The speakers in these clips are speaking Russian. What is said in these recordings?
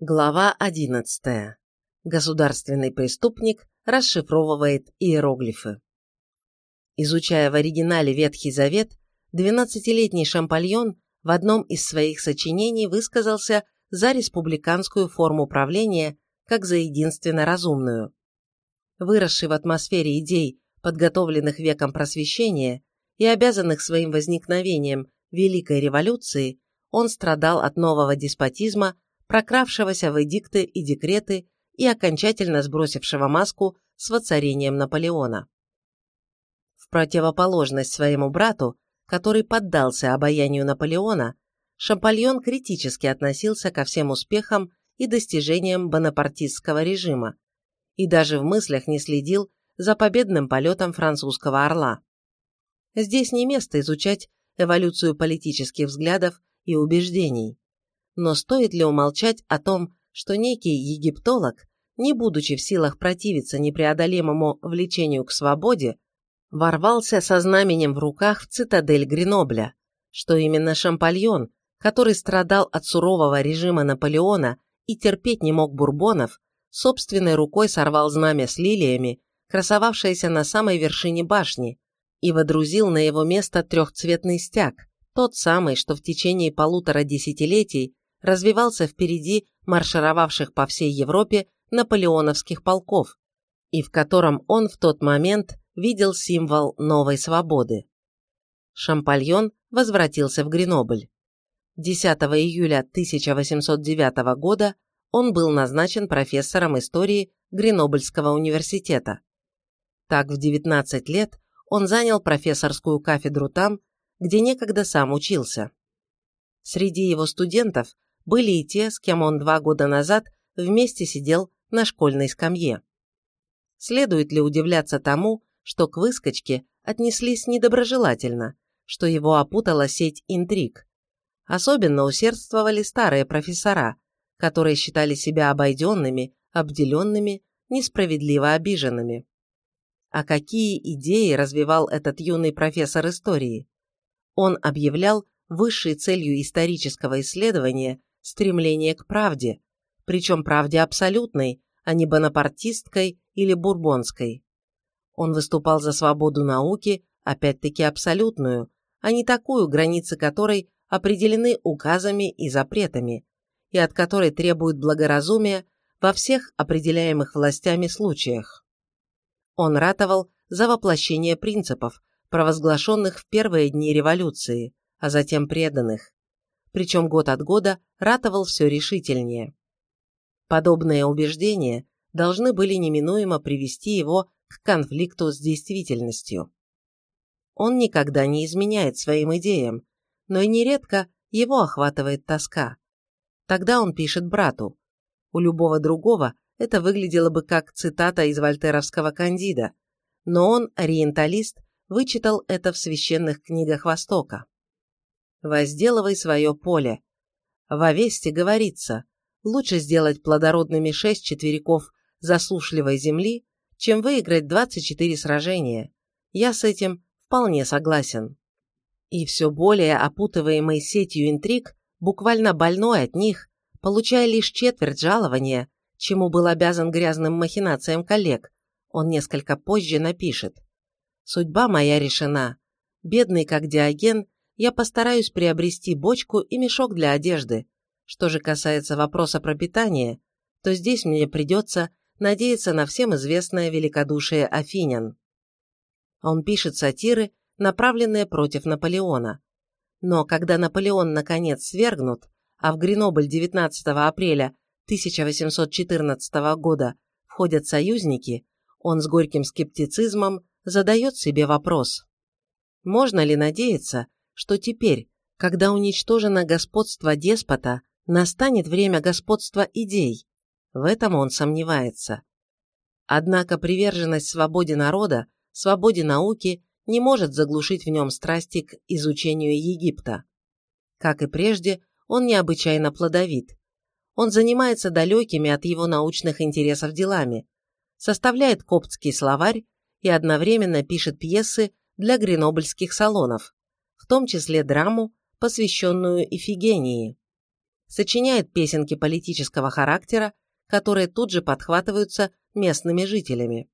Глава 11. Государственный преступник расшифровывает иероглифы. Изучая в оригинале Ветхий Завет, 12-летний Шампальон в одном из своих сочинений высказался за республиканскую форму правления как за единственно разумную. Выросший в атмосфере идей, подготовленных веком просвещения и обязанных своим возникновением Великой революции, он страдал от нового деспотизма прокравшегося в эдикты и декреты и окончательно сбросившего маску с воцарением Наполеона. В противоположность своему брату, который поддался обаянию Наполеона, Шампальон критически относился ко всем успехам и достижениям бонапартистского режима и даже в мыслях не следил за победным полетом французского орла. Здесь не место изучать эволюцию политических взглядов и убеждений. Но стоит ли умолчать о том, что некий египтолог, не будучи в силах противиться непреодолимому влечению к свободе, ворвался со знаменем в руках в цитадель Гренобля, что именно Шампальон, который страдал от сурового режима Наполеона и терпеть не мог бурбонов, собственной рукой сорвал знамя с лилиями, красовавшееся на самой вершине башни, и водрузил на его место трехцветный стяг, тот самый, что в течение полутора десятилетий развивался впереди маршировавших по всей Европе наполеоновских полков, и в котором он в тот момент видел символ новой свободы. Шампальон возвратился в Гренобль. 10 июля 1809 года он был назначен профессором истории Гренобльского университета. Так в 19 лет он занял профессорскую кафедру там, где некогда сам учился. Среди его студентов были и те, с кем он два года назад вместе сидел на школьной скамье. Следует ли удивляться тому, что к выскочке отнеслись недоброжелательно, что его опутала сеть интриг? Особенно усердствовали старые профессора, которые считали себя обойденными, обделенными, несправедливо обиженными. А какие идеи развивал этот юный профессор истории? Он объявлял высшей целью исторического исследования стремление к правде, причем правде абсолютной, а не бонапартистской или бурбонской. Он выступал за свободу науки, опять-таки абсолютную, а не такую, границы которой определены указами и запретами, и от которой требуют благоразумия во всех определяемых властями случаях. Он ратовал за воплощение принципов, провозглашенных в первые дни революции, а затем преданных, причем год от года ратовал все решительнее. Подобные убеждения должны были неминуемо привести его к конфликту с действительностью. Он никогда не изменяет своим идеям, но и нередко его охватывает тоска. Тогда он пишет брату. У любого другого это выглядело бы как цитата из вольтеровского «Кандида», но он, ориенталист, вычитал это в священных книгах Востока возделывай свое поле. В Овесте говорится, лучше сделать плодородными шесть четвериков засушливой земли, чем выиграть 24 сражения. Я с этим вполне согласен. И все более опутываемый сетью интриг, буквально больной от них, получая лишь четверть жалования, чему был обязан грязным махинациям коллег, он несколько позже напишет. «Судьба моя решена. Бедный как Диоген, я постараюсь приобрести бочку и мешок для одежды. Что же касается вопроса про питание, то здесь мне придется надеяться на всем известное великодушие афинян. Он пишет сатиры, направленные против Наполеона. Но когда Наполеон наконец свергнут, а в Гренобль 19 апреля 1814 года входят союзники, он с горьким скептицизмом задает себе вопрос. Можно ли надеяться, что теперь, когда уничтожено господство деспота, настанет время господства идей. В этом он сомневается. Однако приверженность свободе народа, свободе науки не может заглушить в нем страсти к изучению Египта. Как и прежде, он необычайно плодовит. Он занимается далекими от его научных интересов делами, составляет коптский словарь и одновременно пишет пьесы для гренобльских салонов, том числе драму, посвященную Ифигении. сочиняет песенки политического характера, которые тут же подхватываются местными жителями.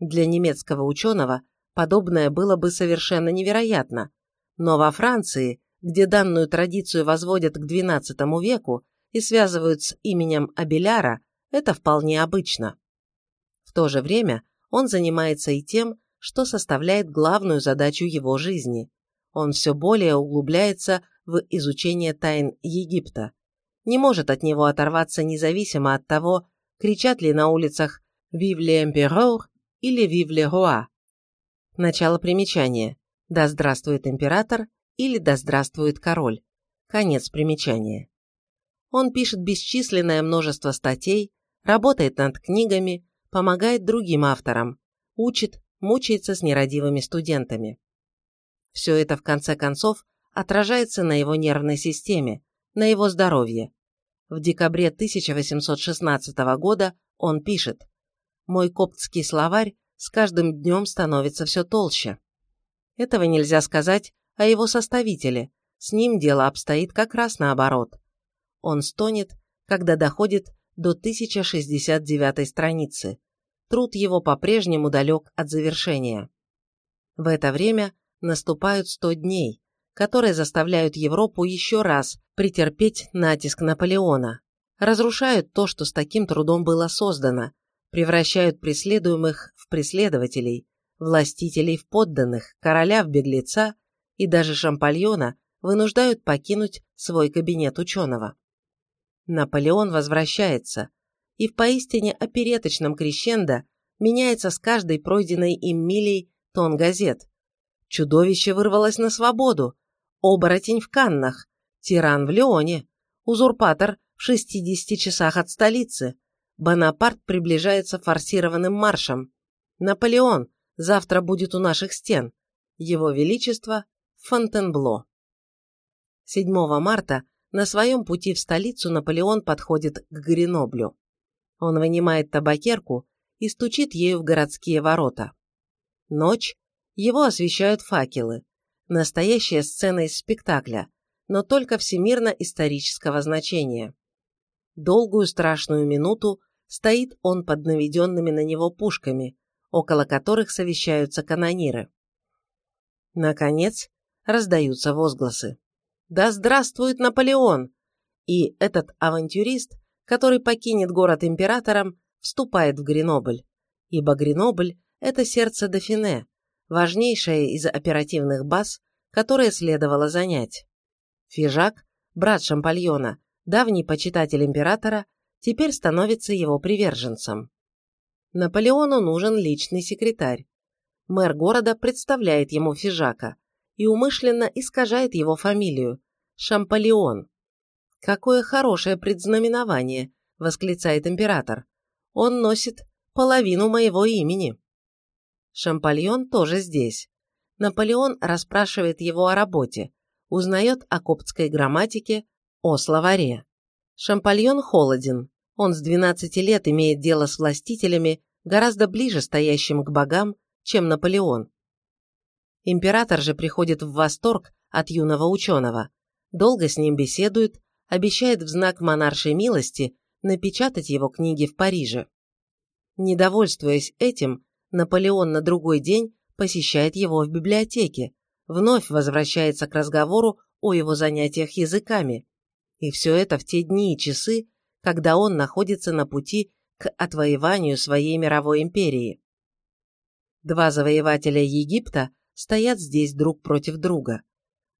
Для немецкого ученого подобное было бы совершенно невероятно, но во Франции, где данную традицию возводят к XII веку и связывают с именем Абеляра, это вполне обычно. В то же время он занимается и тем, что составляет главную задачу его жизни. Он все более углубляется в изучение тайн Египта. Не может от него оторваться независимо от того, кричат ли на улицах «Vive l'Empereur» или «Vive le roi». Начало примечания. «Да здравствует император» или «Да здравствует король». Конец примечания. Он пишет бесчисленное множество статей, работает над книгами, помогает другим авторам, учит, мучается с нерадивыми студентами. Все это, в конце концов, отражается на его нервной системе, на его здоровье. В декабре 1816 года он пишет «Мой коптский словарь с каждым днем становится все толще». Этого нельзя сказать о его составителе, с ним дело обстоит как раз наоборот. Он стонет, когда доходит до 1069 страницы. Труд его по-прежнему далек от завершения. В это время наступают 100 дней, которые заставляют Европу еще раз претерпеть натиск Наполеона, разрушают то, что с таким трудом было создано, превращают преследуемых в преследователей, властителей в подданных, короля в беглеца и даже Шампальона вынуждают покинуть свой кабинет ученого. Наполеон возвращается, и в поистине опереточном крещендо меняется с каждой пройденной им милей тон газет. Чудовище вырвалось на свободу, оборотень в Каннах, тиран в Леоне, узурпатор в 60 часах от столицы, Бонапарт приближается форсированным маршем, Наполеон. Завтра будет у наших стен, его Величество Фонтенбло. 7 марта на своем пути в столицу Наполеон подходит к Греноблю. Он вынимает табакерку и стучит ею в городские ворота. Ночь, его освещают факелы. Настоящая сцена из спектакля, но только всемирно-исторического значения. Долгую страшную минуту стоит он под наведенными на него пушками, около которых совещаются канониры. Наконец, раздаются возгласы. «Да здравствует Наполеон!» И этот авантюрист, который покинет город императором, вступает в Гренобль, ибо Гренобль – это сердце Дофине, важнейшая из оперативных баз, которые следовало занять. Фижак, брат Шампальона, давний почитатель императора, теперь становится его приверженцем. Наполеону нужен личный секретарь. Мэр города представляет ему Фижака и умышленно искажает его фамилию – Шампалион. «Какое хорошее предзнаменование!» – восклицает император. «Он носит половину моего имени». Шампальон тоже здесь. Наполеон расспрашивает его о работе, узнает о коптской грамматике, о словаре. Шампальон холоден. Он с 12 лет имеет дело с властителями, гораздо ближе стоящим к богам, чем Наполеон. Император же приходит в восторг от юного ученого, долго с ним беседует, обещает в знак монаршей милости напечатать его книги в Париже. Недовольствуясь этим, Наполеон на другой день посещает его в библиотеке, вновь возвращается к разговору о его занятиях языками. И все это в те дни и часы, когда он находится на пути к отвоеванию своей мировой империи. Два завоевателя Египта стоят здесь друг против друга.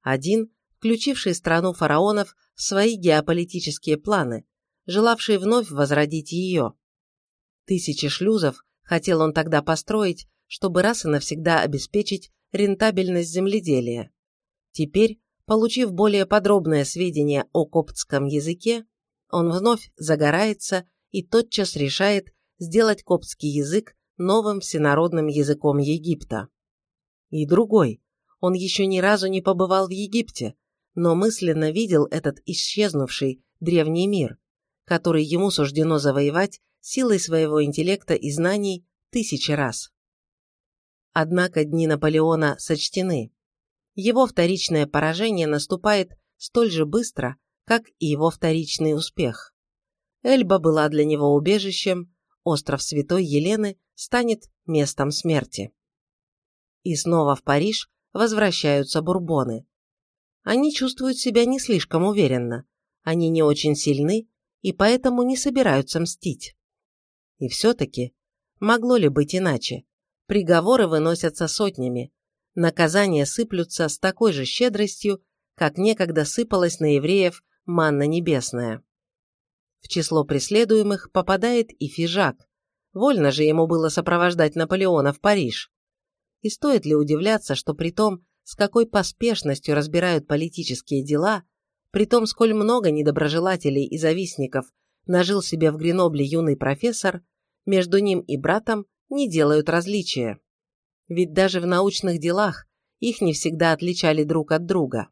Один, включивший страну фараонов в свои геополитические планы, желавший вновь возродить ее. Тысячи шлюзов хотел он тогда построить, чтобы раз и навсегда обеспечить рентабельность земледелия. Теперь, получив более подробное сведения о коптском языке, он вновь загорается и тотчас решает сделать коптский язык новым всенародным языком Египта. И другой. Он еще ни разу не побывал в Египте, но мысленно видел этот исчезнувший древний мир, который ему суждено завоевать силой своего интеллекта и знаний тысячи раз. Однако дни Наполеона сочтены. Его вторичное поражение наступает столь же быстро, как и его вторичный успех. Эльба была для него убежищем, остров Святой Елены станет местом смерти. И снова в Париж возвращаются бурбоны. Они чувствуют себя не слишком уверенно, они не очень сильны и поэтому не собираются мстить. И все-таки, могло ли быть иначе? Приговоры выносятся сотнями, наказания сыплются с такой же щедростью, как некогда сыпалась на евреев манна небесная. В число преследуемых попадает и Фижак. Вольно же ему было сопровождать Наполеона в Париж. И стоит ли удивляться, что при том, с какой поспешностью разбирают политические дела, при том, сколь много недоброжелателей и завистников нажил себе в Гренобле юный профессор, между ним и братом не делают различия. Ведь даже в научных делах их не всегда отличали друг от друга.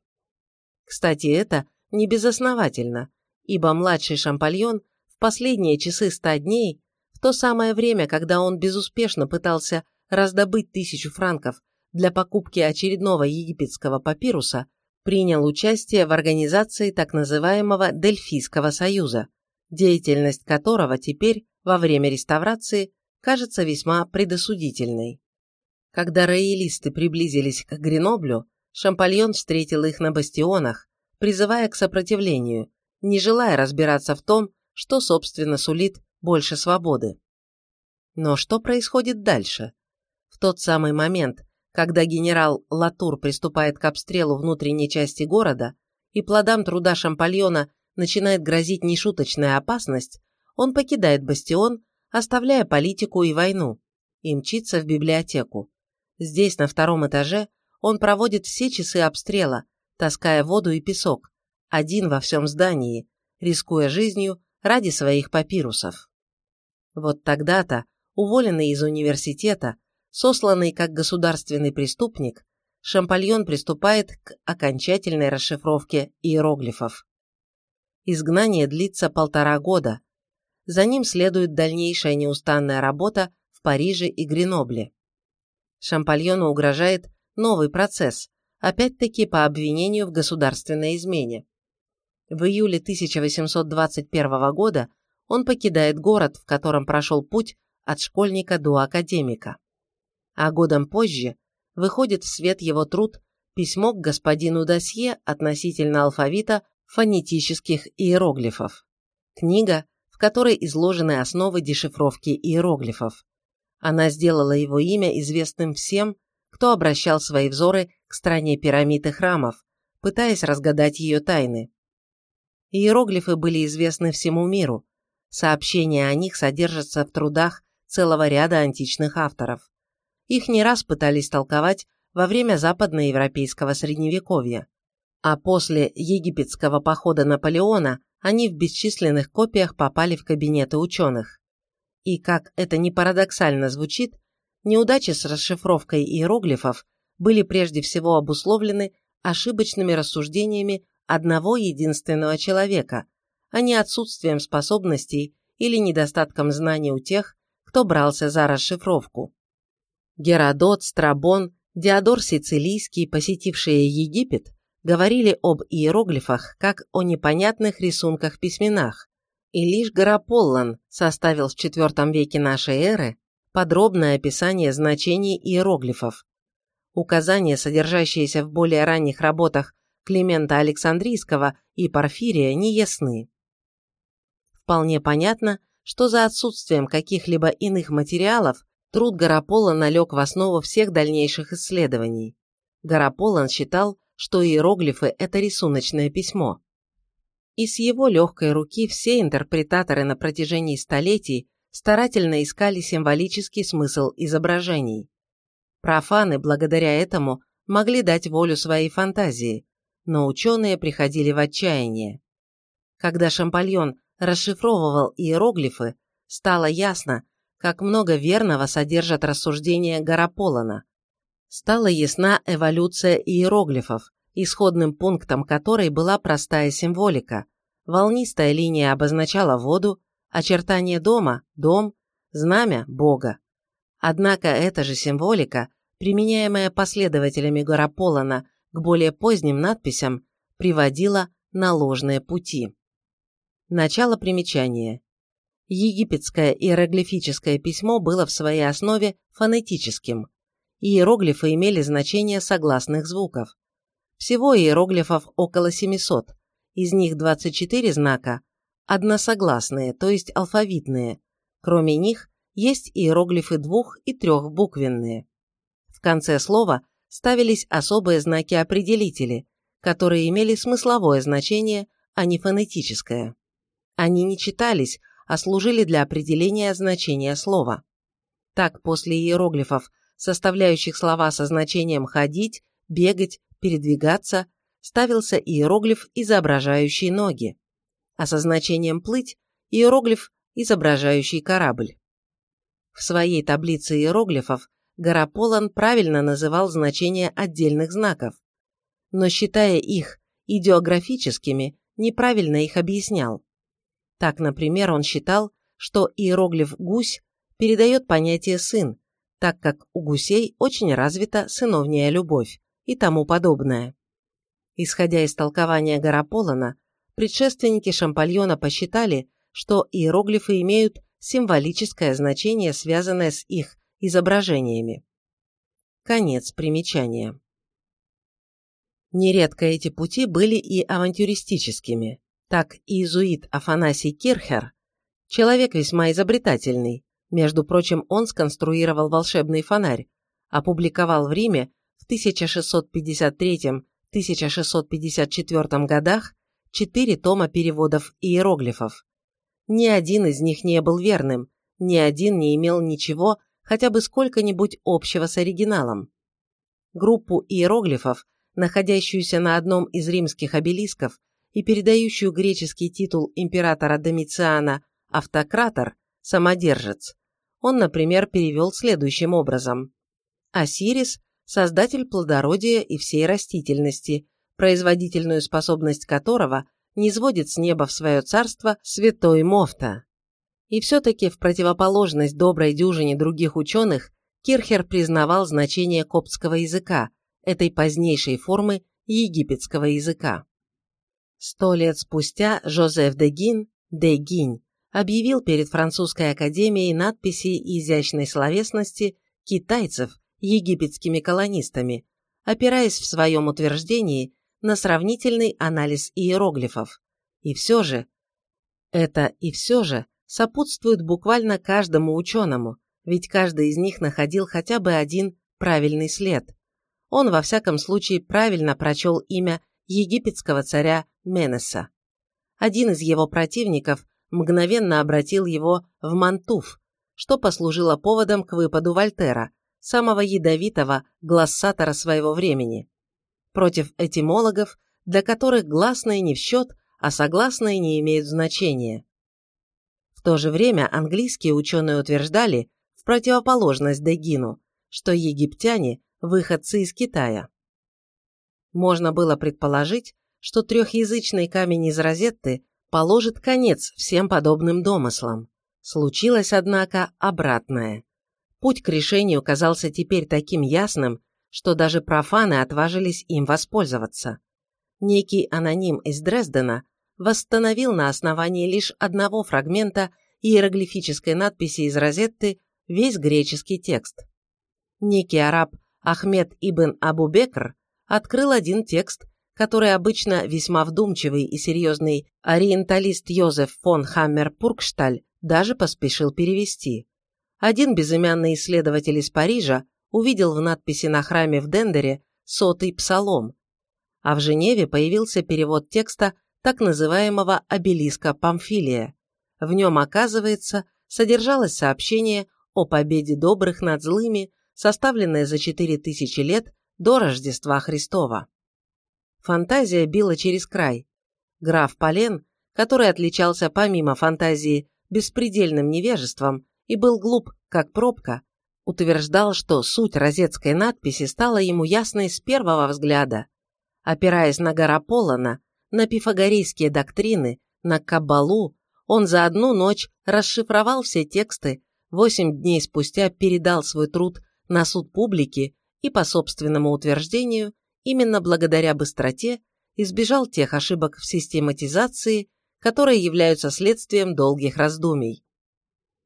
Кстати, это не безосновательно, ибо младший Шампальон в последние часы ста дней, в то самое время, когда он безуспешно пытался раздобыть тысячу франков для покупки очередного египетского папируса, принял участие в организации так называемого Дельфийского союза, деятельность которого теперь, во время реставрации, кажется весьма предосудительной. Когда роялисты приблизились к Греноблю, Шампальон встретил их на бастионах, призывая к сопротивлению, не желая разбираться в том, что, собственно, сулит больше свободы. Но что происходит дальше? В тот самый момент, когда генерал Латур приступает к обстрелу внутренней части города и плодам труда Шампальона начинает грозить нешуточная опасность, он покидает бастион, оставляя политику и войну, и мчится в библиотеку. Здесь, на втором этаже, он проводит все часы обстрела, таская воду и песок, один во всем здании, рискуя жизнью ради своих папирусов. Вот тогда-то, уволенный из университета, сосланный как государственный преступник, Шампальон приступает к окончательной расшифровке иероглифов. Изгнание длится полтора года. За ним следует дальнейшая неустанная работа в Париже и Гренобле. Шампальону угрожает новый процесс, опять-таки по обвинению в государственной измене. В июле 1821 года он покидает город, в котором прошел путь от школьника до академика а годом позже выходит в свет его труд «Письмо к господину Досье относительно алфавита фонетических иероглифов». Книга, в которой изложены основы дешифровки иероглифов. Она сделала его имя известным всем, кто обращал свои взоры к стране пирамид и храмов, пытаясь разгадать ее тайны. Иероглифы были известны всему миру. Сообщения о них содержатся в трудах целого ряда античных авторов. Их не раз пытались толковать во время западноевропейского средневековья. А после египетского похода Наполеона они в бесчисленных копиях попали в кабинеты ученых. И, как это не парадоксально звучит, неудачи с расшифровкой иероглифов были прежде всего обусловлены ошибочными рассуждениями одного единственного человека, а не отсутствием способностей или недостатком знаний у тех, кто брался за расшифровку. Геродот, Страбон, Диодор Сицилийский, посетившие Египет, говорили об иероглифах как о непонятных рисунках-письменах, и лишь Гараполлан составил в IV веке нашей эры подробное описание значений иероглифов. Указания, содержащиеся в более ранних работах Климента Александрийского и Порфирия, не ясны. Вполне понятно, что за отсутствием каких-либо иных материалов Труд Гарапола налег в основу всех дальнейших исследований. Гараполан считал, что иероглифы – это рисуночное письмо. И с его легкой руки все интерпретаторы на протяжении столетий старательно искали символический смысл изображений. Профаны, благодаря этому, могли дать волю своей фантазии, но ученые приходили в отчаяние. Когда Шампальон расшифровывал иероглифы, стало ясно, как много верного содержат рассуждения Гараполана. Стала ясна эволюция иероглифов, исходным пунктом которой была простая символика. Волнистая линия обозначала воду, очертание дома – дом, знамя – Бога. Однако эта же символика, применяемая последователями Гараполана к более поздним надписям, приводила на ложные пути. Начало примечания. Египетское иероглифическое письмо было в своей основе фонетическим. Иероглифы имели значение согласных звуков. Всего иероглифов около 700, из них 24 знака односогласные, то есть алфавитные. Кроме них есть иероглифы двух- и трехбуквенные. В конце слова ставились особые знаки-определители, которые имели смысловое значение, а не фонетическое. Они не читались, а служили для определения значения слова. Так, после иероглифов, составляющих слова со значением «ходить», «бегать», «передвигаться», ставился иероглиф, изображающий ноги, а со значением «плыть» – иероглиф, изображающий корабль. В своей таблице иероглифов Гараполан правильно называл значения отдельных знаков, но, считая их идеографическими, неправильно их объяснял. Так, например, он считал, что иероглиф «гусь» передает понятие «сын», так как у гусей очень развита сыновняя любовь и тому подобное. Исходя из толкования Гараполана, предшественники Шампальона посчитали, что иероглифы имеют символическое значение, связанное с их изображениями. Конец примечания. Нередко эти пути были и авантюристическими. Так иезуит Афанасий Кирхер, человек весьма изобретательный, между прочим, он сконструировал волшебный фонарь, опубликовал в Риме в 1653-1654 годах четыре тома переводов иероглифов. Ни один из них не был верным, ни один не имел ничего, хотя бы сколько-нибудь общего с оригиналом. Группу иероглифов, находящуюся на одном из римских обелисков, и передающую греческий титул императора Домициана «автократор», «самодержец», он, например, перевел следующим образом. Осирис – создатель плодородия и всей растительности, производительную способность которого не сводит с неба в свое царство святой Мофта. И все-таки в противоположность доброй дюжине других ученых Кирхер признавал значение коптского языка, этой позднейшей формы египетского языка. Сто лет спустя Жозеф де Гин, де Гинь, объявил перед Французской академией надписи изящной словесности китайцев египетскими колонистами, опираясь в своем утверждении на сравнительный анализ иероглифов. И все же, это и все же сопутствует буквально каждому ученому, ведь каждый из них находил хотя бы один правильный след. Он, во всяком случае, правильно прочел имя египетского царя Менеса. Один из его противников мгновенно обратил его в Мантуф, что послужило поводом к выпаду Вольтера, самого ядовитого глассатора своего времени, против этимологов, для которых гласные не в счет, а согласные не имеют значения. В то же время английские ученые утверждали, в противоположность Дегину, что египтяне – выходцы из Китая. Можно было предположить, что трехязычный камень из Розетты положит конец всем подобным домыслам. Случилось, однако, обратное. Путь к решению казался теперь таким ясным, что даже профаны отважились им воспользоваться. Некий аноним из Дрездена восстановил на основании лишь одного фрагмента иероглифической надписи из Розетты весь греческий текст. Некий араб Ахмед ибн Абу Бекр открыл один текст, который обычно весьма вдумчивый и серьезный ориенталист Йозеф фон Хаммер-Пуркшталь даже поспешил перевести. Один безымянный исследователь из Парижа увидел в надписи на храме в Дендере сотый псалом, а в Женеве появился перевод текста так называемого обелиска Памфилия. В нем, оказывается, содержалось сообщение о победе добрых над злыми, составленное за 4000 лет до Рождества Христова. Фантазия била через край. Граф Полен, который отличался помимо фантазии беспредельным невежеством и был глуп, как пробка, утверждал, что суть розетской надписи стала ему ясной с первого взгляда. Опираясь на Гараполана, на пифагорейские доктрины, на Каббалу, он за одну ночь расшифровал все тексты, восемь дней спустя передал свой труд на суд публики и, по собственному утверждению, именно благодаря быстроте избежал тех ошибок в систематизации, которые являются следствием долгих раздумий.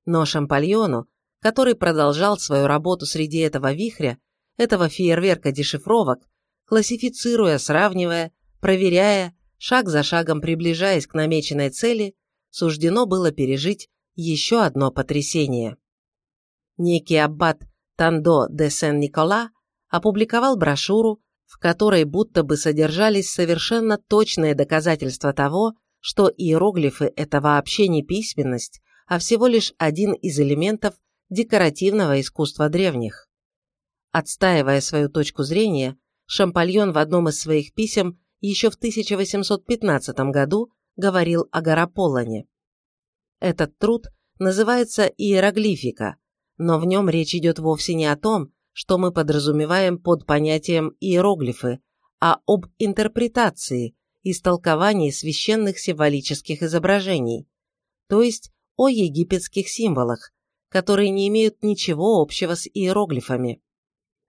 Но Шампальону, который продолжал свою работу среди этого вихря, этого фейерверка дешифровок, классифицируя, сравнивая, проверяя, шаг за шагом приближаясь к намеченной цели, суждено было пережить еще одно потрясение. Некий аббат Тандо де Сен-Никола опубликовал брошюру, в которой будто бы содержались совершенно точные доказательства того, что иероглифы – это вообще не письменность, а всего лишь один из элементов декоративного искусства древних. Отстаивая свою точку зрения, Шампальон в одном из своих писем еще в 1815 году говорил о Гараполане. Этот труд называется «Иероглифика», но в нем речь идет вовсе не о том, что мы подразумеваем под понятием иероглифы, а об интерпретации, истолковании священных символических изображений, то есть о египетских символах, которые не имеют ничего общего с иероглифами.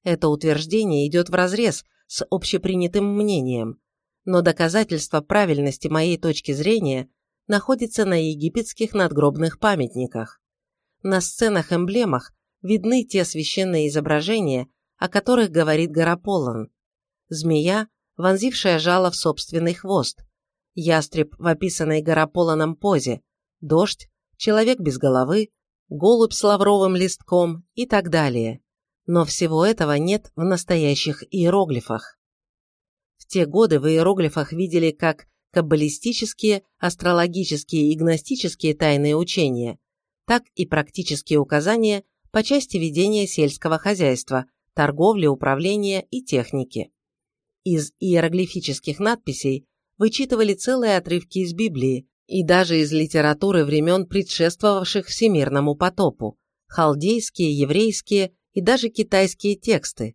Это утверждение идет вразрез с общепринятым мнением, но доказательство правильности моей точки зрения находится на египетских надгробных памятниках. На сценах-эмблемах видны те священные изображения, о которых говорит Гараполан. Змея, вонзившая жало в собственный хвост, ястреб в описанной Гараполаном позе, дождь, человек без головы, голубь с лавровым листком и так далее. Но всего этого нет в настоящих иероглифах. В те годы в иероглифах видели как каббалистические, астрологические и гностические тайные учения, так и практические указания по части ведения сельского хозяйства, торговли, управления и техники. Из иероглифических надписей вычитывали целые отрывки из Библии и даже из литературы времен, предшествовавших всемирному потопу, халдейские, еврейские и даже китайские тексты,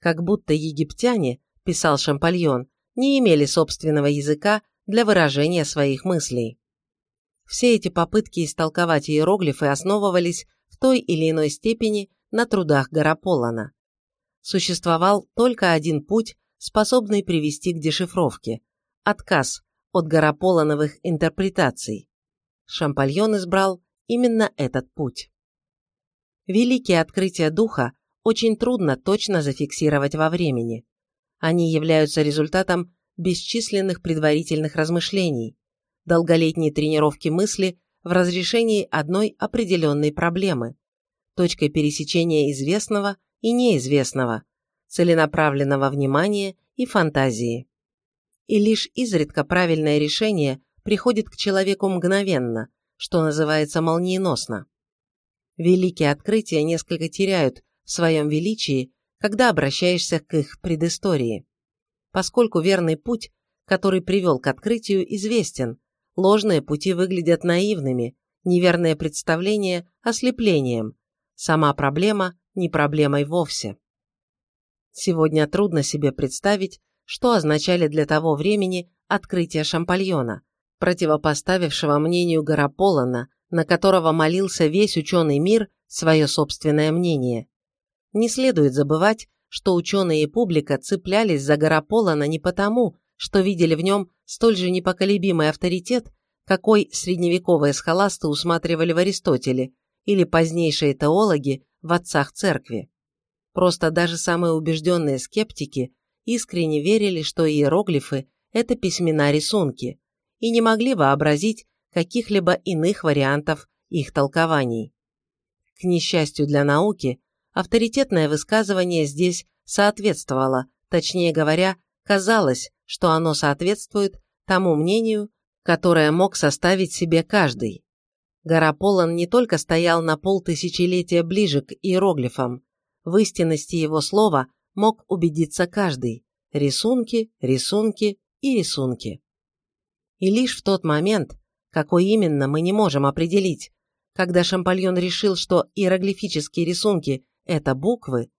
как будто египтяне, писал Шампальон, не имели собственного языка для выражения своих мыслей. Все эти попытки истолковать иероглифы основывались в той или иной степени на трудах Гараполана. Существовал только один путь, способный привести к дешифровке – отказ от Гараполановых интерпретаций. Шампальон избрал именно этот путь. Великие открытия духа очень трудно точно зафиксировать во времени. Они являются результатом бесчисленных предварительных размышлений, долголетней тренировки мысли в разрешении одной определенной проблемы, точкой пересечения известного и неизвестного, целенаправленного внимания и фантазии. И лишь изредка правильное решение приходит к человеку мгновенно, что называется молниеносно. Великие открытия несколько теряют в своем величии, когда обращаешься к их предыстории. Поскольку верный путь, который привел к открытию, известен, ложные пути выглядят наивными, неверное представление – ослеплением, сама проблема – не проблемой вовсе. Сегодня трудно себе представить, что означали для того времени открытия Шампальона, противопоставившего мнению Гараполана, на которого молился весь ученый мир, свое собственное мнение. Не следует забывать, что ученые и публика цеплялись за Гараполана не потому, что видели в нем столь же непоколебимый авторитет, какой средневековые схоласты усматривали в Аристотеле или позднейшие теологи в отцах церкви. Просто даже самые убежденные скептики искренне верили, что иероглифы – это письмена-рисунки, и не могли вообразить каких-либо иных вариантов их толкований. К несчастью для науки, авторитетное высказывание здесь соответствовало, точнее говоря, казалось, что оно соответствует тому мнению, которое мог составить себе каждый. Гараполан не только стоял на полтысячелетия ближе к иероглифам, в истинности его слова мог убедиться каждый. Рисунки, рисунки и рисунки. И лишь в тот момент, какой именно мы не можем определить, когда Шампальон решил, что иероглифические рисунки – это буквы,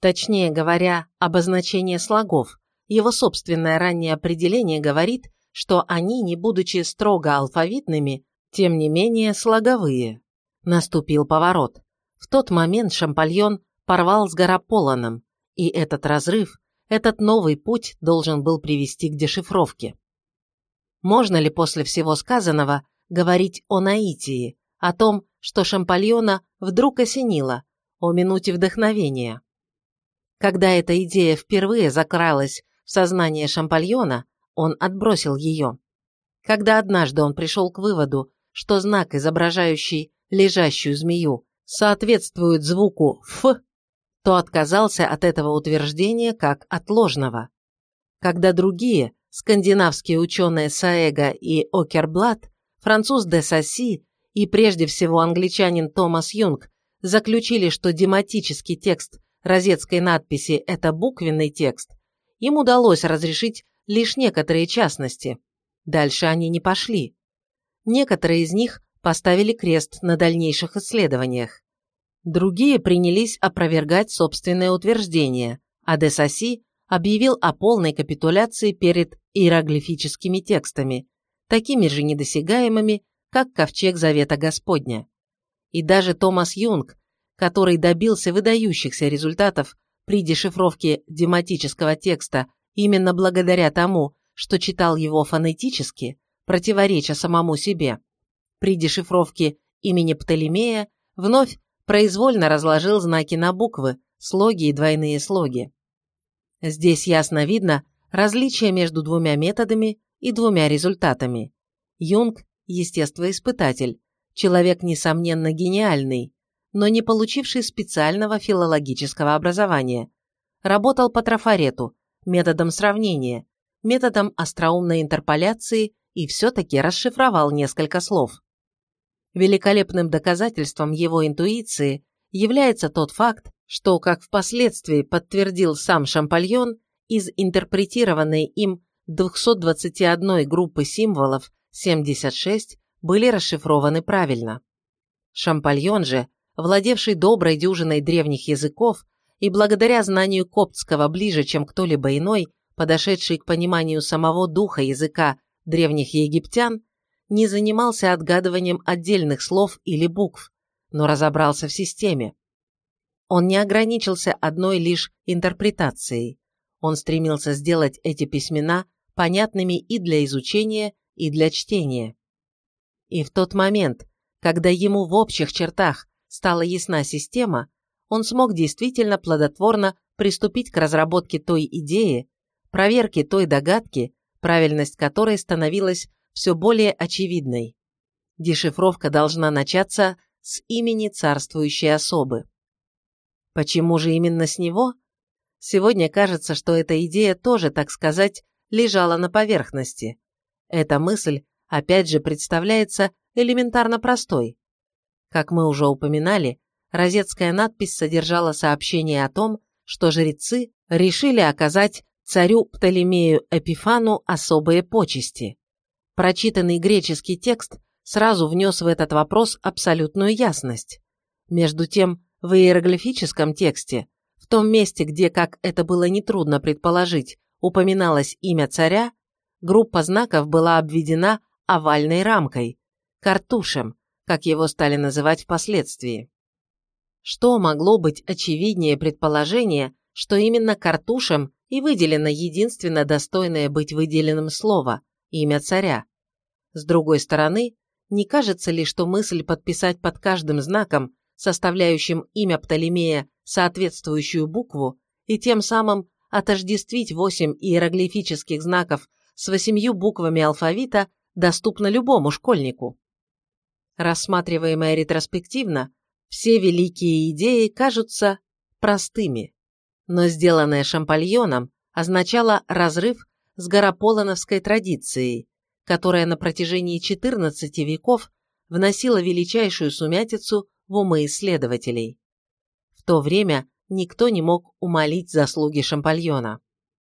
точнее говоря, обозначение слогов, его собственное раннее определение говорит, что они, не будучи строго алфавитными, тем не менее слоговые. Наступил поворот. В тот момент Шампальон порвал с Гараполаном, и этот разрыв, этот новый путь должен был привести к дешифровке. Можно ли после всего сказанного говорить о наитии, о том, что Шампальона вдруг осенило, о минуте вдохновения? Когда эта идея впервые закралась в сознание Шампальона, он отбросил ее. Когда однажды он пришел к выводу, что знак, изображающий лежащую змею, соответствует звуку «ф», то отказался от этого утверждения как от ложного. Когда другие, скандинавские ученые Саэга и Окерблат, француз де Сасси и прежде всего англичанин Томас Юнг заключили, что дематический текст розетской надписи – это буквенный текст, им удалось разрешить лишь некоторые частности. Дальше они не пошли. Некоторые из них поставили крест на дальнейших исследованиях. Другие принялись опровергать собственное утверждение, а Десаси объявил о полной капитуляции перед иероглифическими текстами, такими же недосягаемыми, как ковчег Завета Господня. И даже Томас Юнг, который добился выдающихся результатов при дешифровке дематического текста именно благодаря тому, что читал его фонетически, противореча самому себе, при дешифровке имени Птолемея вновь произвольно разложил знаки на буквы, слоги и двойные слоги. Здесь ясно видно различие между двумя методами и двумя результатами. Юнг – естествоиспытатель, человек, несомненно, гениальный, но не получивший специального филологического образования. Работал по трафарету, методом сравнения, методом остроумной интерполяции и все-таки расшифровал несколько слов. Великолепным доказательством его интуиции является тот факт, что, как впоследствии подтвердил сам Шампальон, из интерпретированной им 221 группы символов 76 были расшифрованы правильно. Шампальон же, владевший доброй дюжиной древних языков и благодаря знанию коптского ближе, чем кто-либо иной, подошедший к пониманию самого духа языка древних египтян, не занимался отгадыванием отдельных слов или букв, но разобрался в системе. Он не ограничился одной лишь интерпретацией. Он стремился сделать эти письмена понятными и для изучения, и для чтения. И в тот момент, когда ему в общих чертах стала ясна система, он смог действительно плодотворно приступить к разработке той идеи, проверке той догадки, правильность которой становилась все более очевидной. Дешифровка должна начаться с имени царствующей особы. Почему же именно с него? Сегодня кажется, что эта идея тоже, так сказать, лежала на поверхности. Эта мысль, опять же, представляется элементарно простой. Как мы уже упоминали, розетская надпись содержала сообщение о том, что жрецы решили оказать царю Птолемею Эпифану особые почести. Прочитанный греческий текст сразу внес в этот вопрос абсолютную ясность. Между тем, в иероглифическом тексте, в том месте, где, как это было нетрудно предположить, упоминалось имя царя, группа знаков была обведена овальной рамкой, картушем, как его стали называть впоследствии. Что могло быть очевиднее предположения, что именно картушем и выделено единственно достойное быть выделенным слово – имя царя. С другой стороны, не кажется ли, что мысль подписать под каждым знаком, составляющим имя Птолемея, соответствующую букву, и тем самым отождествить восемь иероглифических знаков с восемью буквами алфавита доступна любому школьнику? Рассматриваемая ретроспективно, все великие идеи кажутся простыми, но сделанное Шампальоном означало разрыв с горополоновской традицией, которая на протяжении 14 веков вносила величайшую сумятицу в умы исследователей. В то время никто не мог умолить заслуги Шампальона.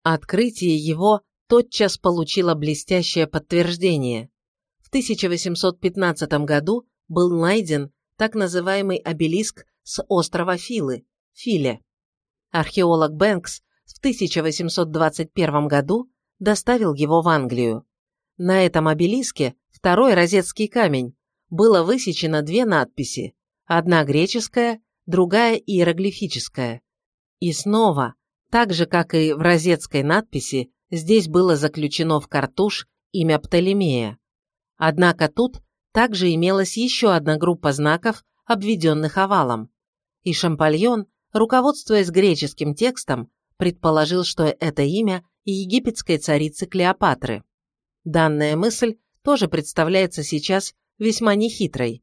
Открытие его тотчас получило блестящее подтверждение. В 1815 году был найден так называемый обелиск с острова Филы, Филе. Археолог Бэнкс в 1821 году доставил его в Англию. На этом обелиске, второй розетский камень, было высечено две надписи, одна греческая, другая иероглифическая. И снова Так же, как и в розетской надписи, здесь было заключено в картуш имя Птолемея. Однако тут также имелась еще одна группа знаков, обведенных овалом. И Шампальон, руководствуясь греческим текстом, предположил, что это имя египетской царицы Клеопатры. Данная мысль тоже представляется сейчас весьма нехитрой.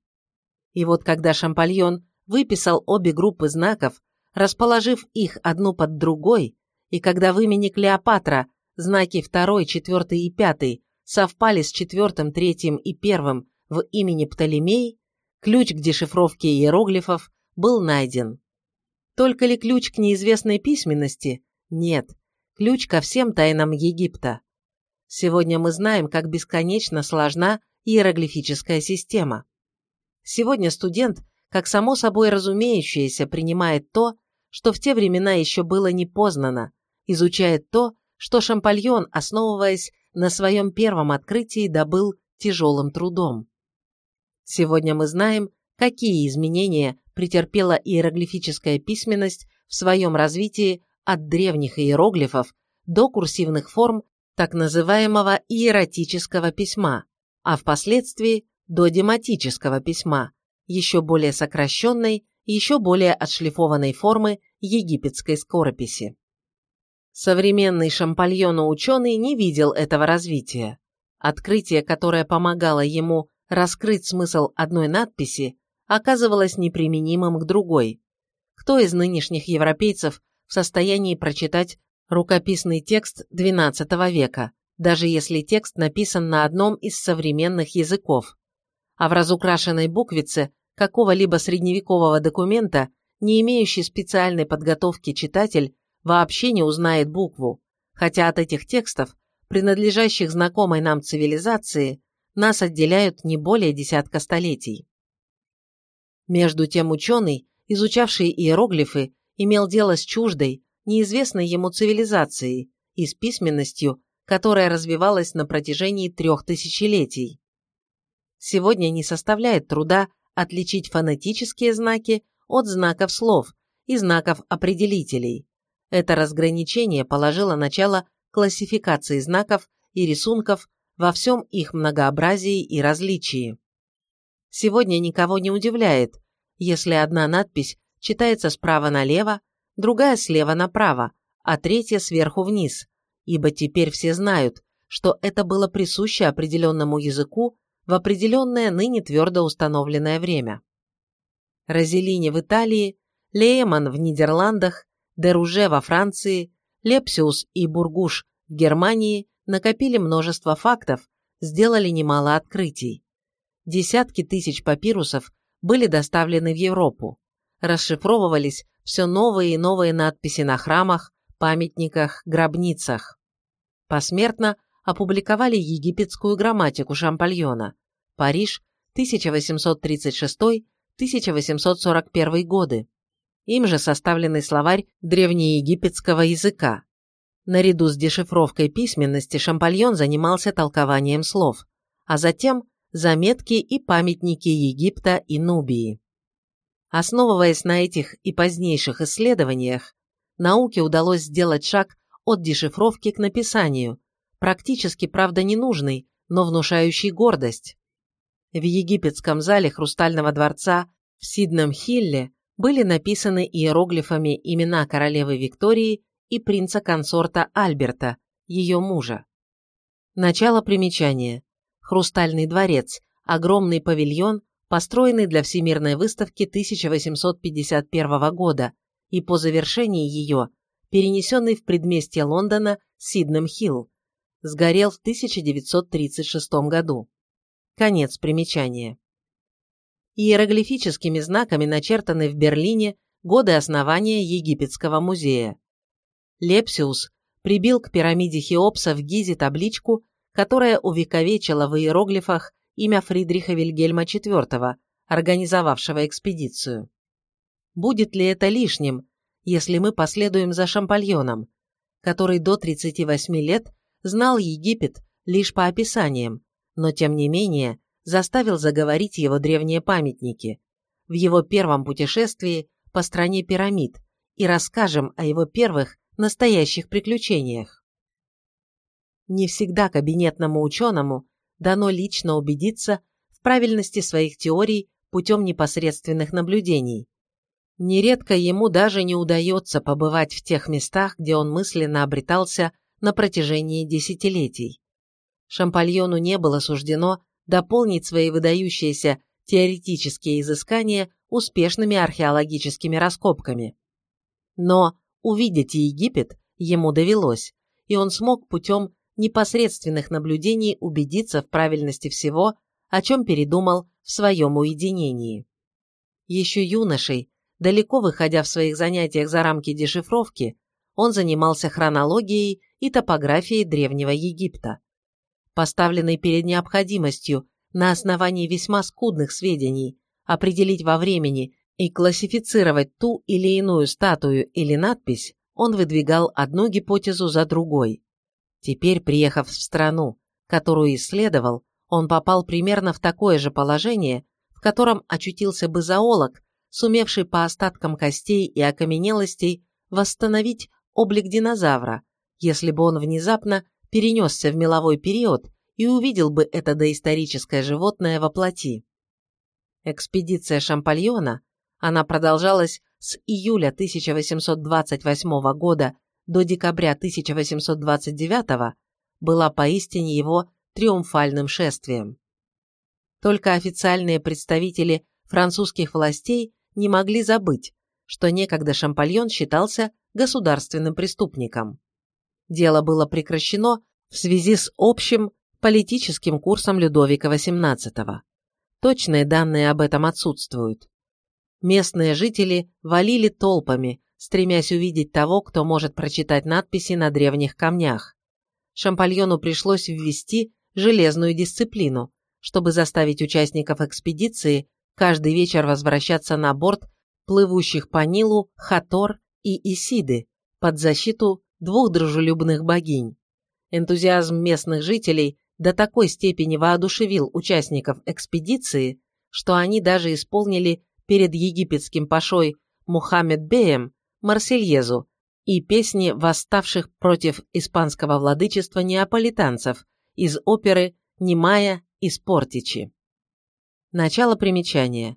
И вот когда Шампальон выписал обе группы знаков, расположив их одну под другой, и когда в имени Клеопатра знаки 2, 4 и 5 совпали с 4, 3 и 1 в имени Птолемей, ключ к дешифровке иероглифов был найден. Только ли ключ к неизвестной письменности? Нет. Ключ ко всем тайнам Египта. Сегодня мы знаем, как бесконечно сложна иероглифическая система. Сегодня студент, как само собой разумеющееся, принимает то, что в те времена еще было не познано, изучает то, что Шампальон, основываясь на своем первом открытии, добыл тяжелым трудом. Сегодня мы знаем, какие изменения претерпела иероглифическая письменность в своем развитии от древних иероглифов до курсивных форм так называемого иеротического письма, а впоследствии до дематического письма, еще более сокращенной еще более отшлифованной формы египетской скорописи. Современный шампальоно-ученый не видел этого развития. Открытие, которое помогало ему раскрыть смысл одной надписи, оказывалось неприменимым к другой. Кто из нынешних европейцев в состоянии прочитать рукописный текст XII века, даже если текст написан на одном из современных языков? А в разукрашенной буквице какого-либо средневекового документа, не имеющий специальной подготовки читатель, вообще не узнает букву, хотя от этих текстов, принадлежащих знакомой нам цивилизации, нас отделяют не более десятка столетий. Между тем ученый, изучавший иероглифы, имел дело с чуждой, неизвестной ему цивилизацией и с письменностью, которая развивалась на протяжении трех тысячелетий. Сегодня не составляет труда отличить фонетические знаки от знаков слов и знаков определителей. Это разграничение положило начало классификации знаков и рисунков во всем их многообразии и различии. Сегодня никого не удивляет, если одна надпись читается справа налево, другая слева направо, а третья сверху вниз, ибо теперь все знают, что это было присуще определенному языку в определенное ныне твердо установленное время. Розелини в Италии, Лейман в Нидерландах, Деруже во Франции, Лепсиус и Бургуш в Германии накопили множество фактов, сделали немало открытий. Десятки тысяч папирусов были доставлены в Европу. Расшифровывались все новые и новые надписи на храмах, памятниках, гробницах. Посмертно опубликовали египетскую грамматику Шампальона. Париж, 1836-1841 годы. Им же составленный словарь древнеегипетского языка. Наряду с дешифровкой письменности Шампальон занимался толкованием слов, а затем заметки и памятники Египта и Нубии. Основываясь на этих и позднейших исследованиях, науке удалось сделать шаг от дешифровки к написанию, практически, правда, ненужный, но внушающий гордость. В египетском зале Хрустального дворца в Сидном-Хилле были написаны иероглифами имена королевы Виктории и принца-консорта Альберта, ее мужа. Начало примечания. Хрустальный дворец – огромный павильон, построенный для Всемирной выставки 1851 года и по завершении ее перенесенный в предместье Лондона Сиднем-Хилл, сгорел в 1936 году. Конец примечания. Иероглифическими знаками начертаны в Берлине годы основания Египетского музея. Лепсиус прибил к пирамиде Хеопса в Гизе табличку, которая увековечила в иероглифах имя Фридриха Вильгельма IV, организовавшего экспедицию. Будет ли это лишним, если мы последуем за Шампальоном, который до 38 лет знал Египет лишь по описаниям, но тем не менее заставил заговорить его древние памятники, в его первом путешествии по стране пирамид и расскажем о его первых настоящих приключениях. Не всегда кабинетному ученому дано лично убедиться в правильности своих теорий путем непосредственных наблюдений. Нередко ему даже не удается побывать в тех местах, где он мысленно обретался на протяжении десятилетий. Шампальону не было суждено дополнить свои выдающиеся теоретические изыскания успешными археологическими раскопками. Но увидеть Египет ему довелось, и он смог путем непосредственных наблюдений убедиться в правильности всего, о чем передумал в своем уединении. Еще юношей, далеко выходя в своих занятиях за рамки дешифровки, он занимался хронологией и топографией Древнего Египта. Поставленный перед необходимостью на основании весьма скудных сведений определить во времени и классифицировать ту или иную статую или надпись, он выдвигал одну гипотезу за другой. Теперь, приехав в страну, которую исследовал, он попал примерно в такое же положение, в котором очутился бы зоолог, сумевший по остаткам костей и окаменелостей восстановить облик динозавра, если бы он внезапно перенесся в меловой период и увидел бы это доисторическое животное во плоти. Экспедиция Шампальона, она продолжалась с июля 1828 года до декабря 1829 была поистине его триумфальным шествием. Только официальные представители французских властей не могли забыть, что некогда Шампальон считался государственным преступником. Дело было прекращено в связи с общим политическим курсом Людовика XVIII. Точные данные об этом отсутствуют. Местные жители валили толпами, стремясь увидеть того, кто может прочитать надписи на древних камнях. Шампальону пришлось ввести железную дисциплину, чтобы заставить участников экспедиции каждый вечер возвращаться на борт плывущих по Нилу Хатор и Исиды под защиту двух дружелюбных богинь. Энтузиазм местных жителей до такой степени воодушевил участников экспедиции, что они даже исполнили перед египетским пашой Мухаммед Беем Марсельезу и песни восставших против испанского владычества неаполитанцев из оперы «Немая из Портичи». Начало примечания.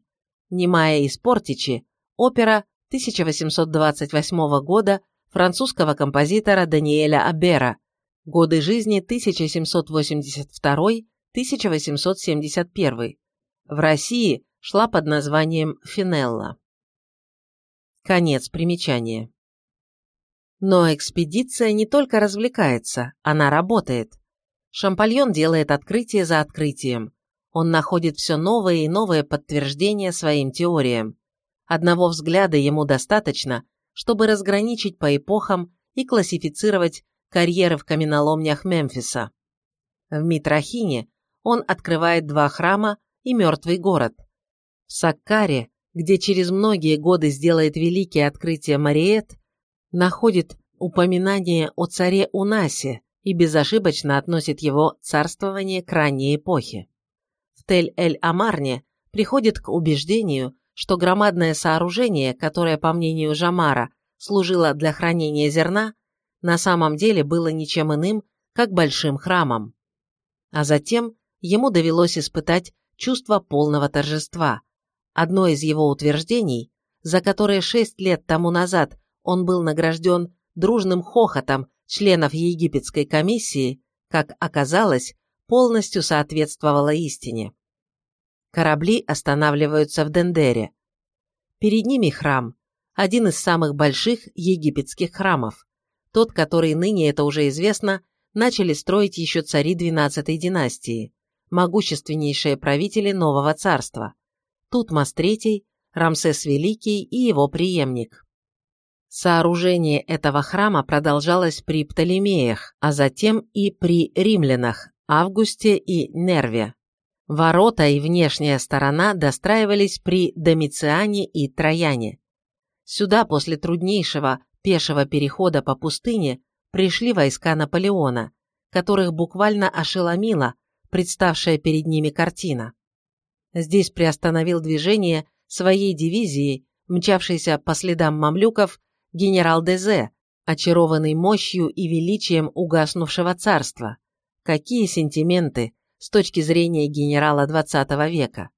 «Немая из Портичи» – опера 1828 года французского композитора Даниэля Абера, годы жизни 1782-1871. В России шла под названием «Финелла». Конец примечания. Но экспедиция не только развлекается, она работает. Шампальон делает открытие за открытием. Он находит все новые и новые подтверждения своим теориям. Одного взгляда ему достаточно, чтобы разграничить по эпохам и классифицировать карьеры в каменоломнях Мемфиса. В Митрахине он открывает два храма и мертвый город. В Саккаре где через многие годы сделает великие открытия Мариет, находит упоминание о царе Унасе и безошибочно относит его царствование к ранней эпохе. В Тель-эль-Амарне приходит к убеждению, что громадное сооружение, которое, по мнению Жамара, служило для хранения зерна, на самом деле было ничем иным, как большим храмом. А затем ему довелось испытать чувство полного торжества, Одно из его утверждений, за которое шесть лет тому назад он был награжден дружным хохотом членов египетской комиссии, как оказалось, полностью соответствовало истине. Корабли останавливаются в Дендере. Перед ними храм, один из самых больших египетских храмов, тот, который ныне, это уже известно, начали строить еще цари XII династии, могущественнейшие правители нового царства. Тутмос III, Рамсес Великий и его преемник. Сооружение этого храма продолжалось при Птолемеях, а затем и при римлянах, Августе и Нерве. Ворота и внешняя сторона достраивались при Домициане и Трояне. Сюда после труднейшего пешего перехода по пустыне пришли войска Наполеона, которых буквально ошеломила представшая перед ними картина. Здесь приостановил движение своей дивизии, мчавшейся по следам мамлюков, генерал Дезе, очарованный мощью и величием угаснувшего царства. Какие сентименты с точки зрения генерала XX века.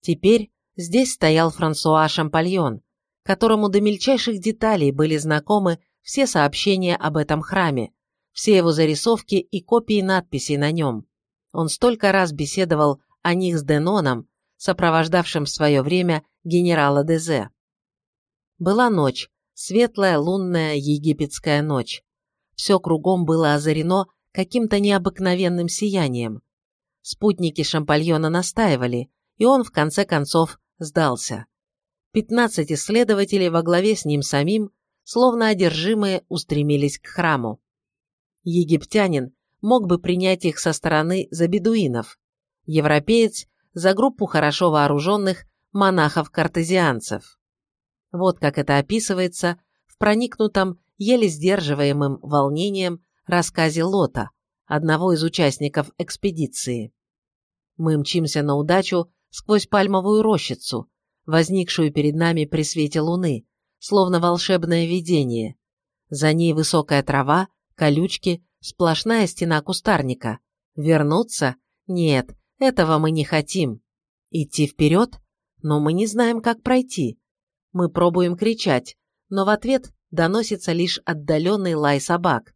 Теперь здесь стоял Франсуа Шампальон, которому до мельчайших деталей были знакомы все сообщения об этом храме, все его зарисовки и копии надписей на нем. Он столько раз беседовал о них с Деноном, сопровождавшим в свое время генерала Дезе. Была ночь, светлая лунная египетская ночь. Все кругом было озарено каким-то необыкновенным сиянием. Спутники Шампальона настаивали, и он в конце концов сдался. Пятнадцать исследователей во главе с ним самим, словно одержимые, устремились к храму. Египтянин мог бы принять их со стороны за бедуинов, европеец – за группу хорошо вооруженных монахов-картезианцев. Вот как это описывается в проникнутом, еле сдерживаемым волнением рассказе Лота, одного из участников экспедиции. Мы мчимся на удачу сквозь пальмовую рощицу, возникшую перед нами при свете луны, словно волшебное видение. За ней высокая трава, колючки, сплошная стена кустарника. Вернуться? Нет, этого мы не хотим. Идти вперед? Но мы не знаем, как пройти. Мы пробуем кричать, но в ответ доносится лишь отдаленный лай собак.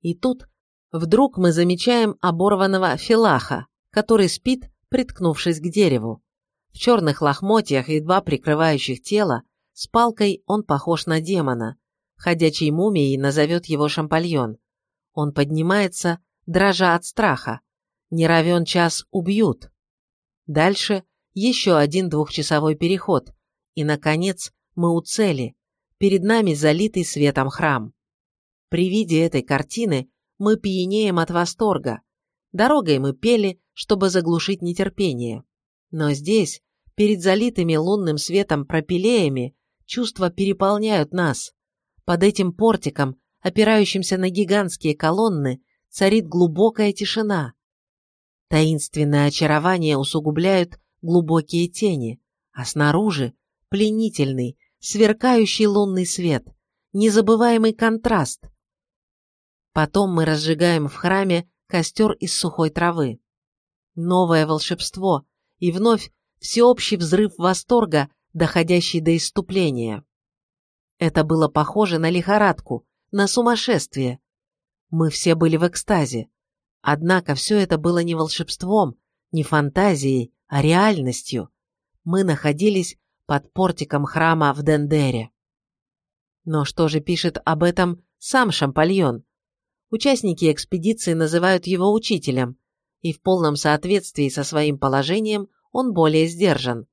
И тут вдруг мы замечаем оборванного филаха, который спит, приткнувшись к дереву. В черных лохмотьях, едва прикрывающих тело, с палкой он похож на демона. Ходячей мумией назовет его шампальон. Он поднимается, дрожа от страха. Не равен час убьют. Дальше еще один двухчасовой переход. И, наконец, мы у цели. Перед нами залитый светом храм. При виде этой картины мы пьянеем от восторга. Дорогой мы пели, чтобы заглушить нетерпение. Но здесь, перед залитыми лунным светом пропилеями, чувства переполняют нас. Под этим портиком, опирающимся на гигантские колонны, царит глубокая тишина. Таинственное очарование усугубляют глубокие тени, а снаружи пленительный, сверкающий лунный свет, незабываемый контраст, Потом мы разжигаем в храме костер из сухой травы. Новое волшебство и вновь всеобщий взрыв восторга, доходящий до иступления. Это было похоже на лихорадку, на сумасшествие. Мы все были в экстазе. Однако все это было не волшебством, не фантазией, а реальностью. Мы находились под портиком храма в Дендере. Но что же пишет об этом сам Шампальон? Участники экспедиции называют его учителем, и в полном соответствии со своим положением он более сдержан.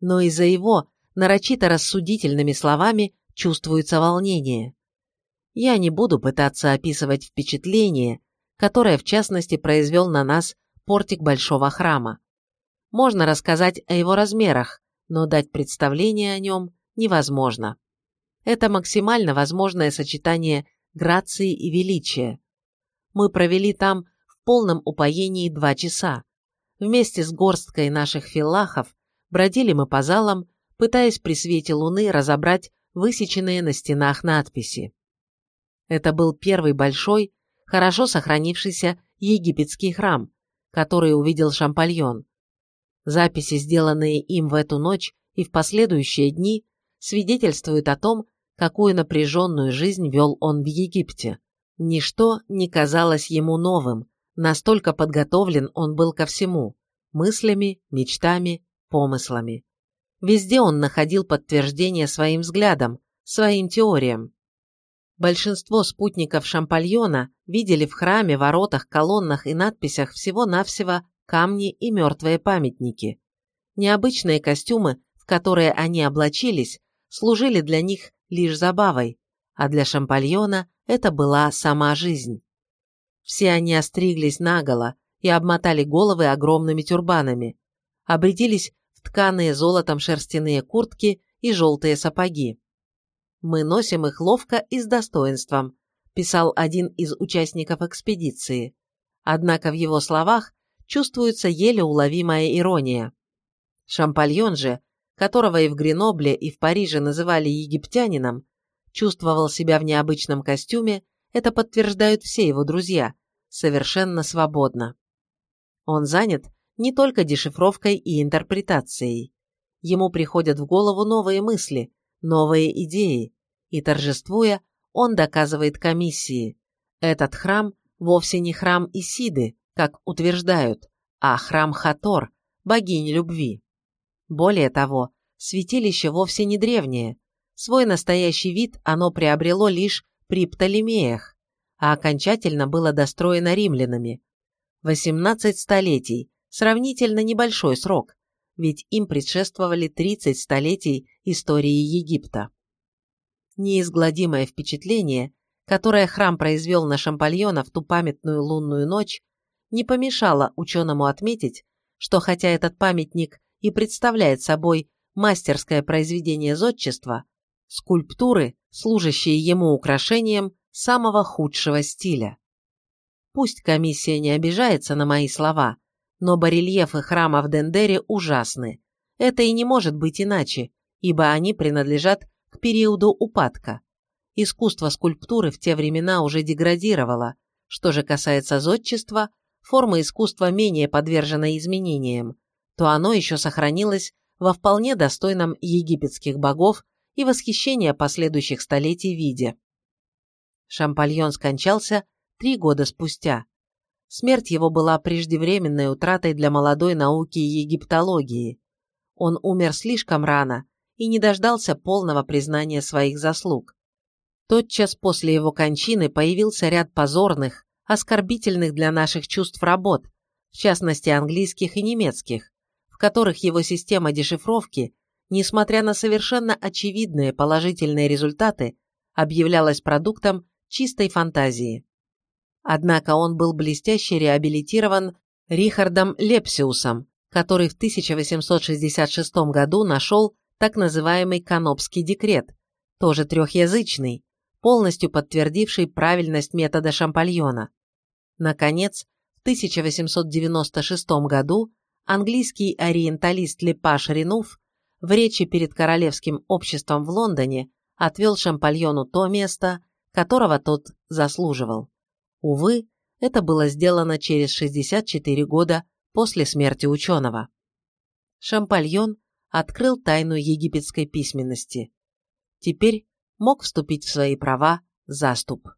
Но из-за его нарочито рассудительными словами чувствуется волнение. Я не буду пытаться описывать впечатление, которое в частности произвел на нас портик большого храма. Можно рассказать о его размерах, но дать представление о нем невозможно. Это максимально возможное сочетание грации и величия. Мы провели там в полном упоении два часа. Вместе с горсткой наших филлахов бродили мы по залам, пытаясь при свете луны разобрать высеченные на стенах надписи. Это был первый большой, хорошо сохранившийся египетский храм, который увидел Шампальон. Записи, сделанные им в эту ночь и в последующие дни, свидетельствуют о том, какую напряженную жизнь вел он в Египте. Ничто не казалось ему новым, настолько подготовлен он был ко всему – мыслями, мечтами, помыслами. Везде он находил подтверждение своим взглядам, своим теориям. Большинство спутников Шампальона видели в храме, воротах, колоннах и надписях всего-навсего камни и мертвые памятники. Необычные костюмы, в которые они облачились, служили для них лишь забавой, а для Шампальона это была сама жизнь. Все они остриглись наголо и обмотали головы огромными тюрбанами, обрядились в тканые золотом шерстяные куртки и желтые сапоги. «Мы носим их ловко и с достоинством», писал один из участников экспедиции. Однако в его словах чувствуется еле уловимая ирония. Шампальон же которого и в Гренобле, и в Париже называли египтянином, чувствовал себя в необычном костюме, это подтверждают все его друзья, совершенно свободно. Он занят не только дешифровкой и интерпретацией. Ему приходят в голову новые мысли, новые идеи, и, торжествуя, он доказывает комиссии. Этот храм вовсе не храм Исиды, как утверждают, а храм Хатор, богини любви. Более того, святилище вовсе не древнее. Свой настоящий вид оно приобрело лишь при Птолемеях, а окончательно было достроено римлянами. 18 столетий – сравнительно небольшой срок, ведь им предшествовали 30 столетий истории Египта. Неизгладимое впечатление, которое храм произвел на Шампальона в ту памятную лунную ночь, не помешало ученому отметить, что хотя этот памятник и представляет собой мастерское произведение зодчества, скульптуры, служащие ему украшением самого худшего стиля. Пусть комиссия не обижается на мои слова, но барельефы храма в Дендере ужасны. Это и не может быть иначе, ибо они принадлежат к периоду упадка. Искусство скульптуры в те времена уже деградировало. Что же касается зодчества, форма искусства менее подвержена изменениям, то оно еще сохранилось во вполне достойном египетских богов и восхищения последующих столетий виде. Шампальон скончался три года спустя. Смерть его была преждевременной утратой для молодой науки египтологии. Он умер слишком рано и не дождался полного признания своих заслуг. Тотчас после его кончины появился ряд позорных, оскорбительных для наших чувств работ, в частности английских и немецких, в которых его система дешифровки, несмотря на совершенно очевидные положительные результаты, объявлялась продуктом чистой фантазии. Однако он был блестяще реабилитирован Рихардом Лепсиусом, который в 1866 году нашел так называемый Канопский декрет, тоже трехязычный, полностью подтвердивший правильность метода Шампальона. Наконец, в 1896 году английский ориенталист Лепаш Ренуф в речи перед Королевским обществом в Лондоне отвел Шампальону то место, которого тот заслуживал. Увы, это было сделано через 64 года после смерти ученого. Шампальон открыл тайну египетской письменности. Теперь мог вступить в свои права заступ.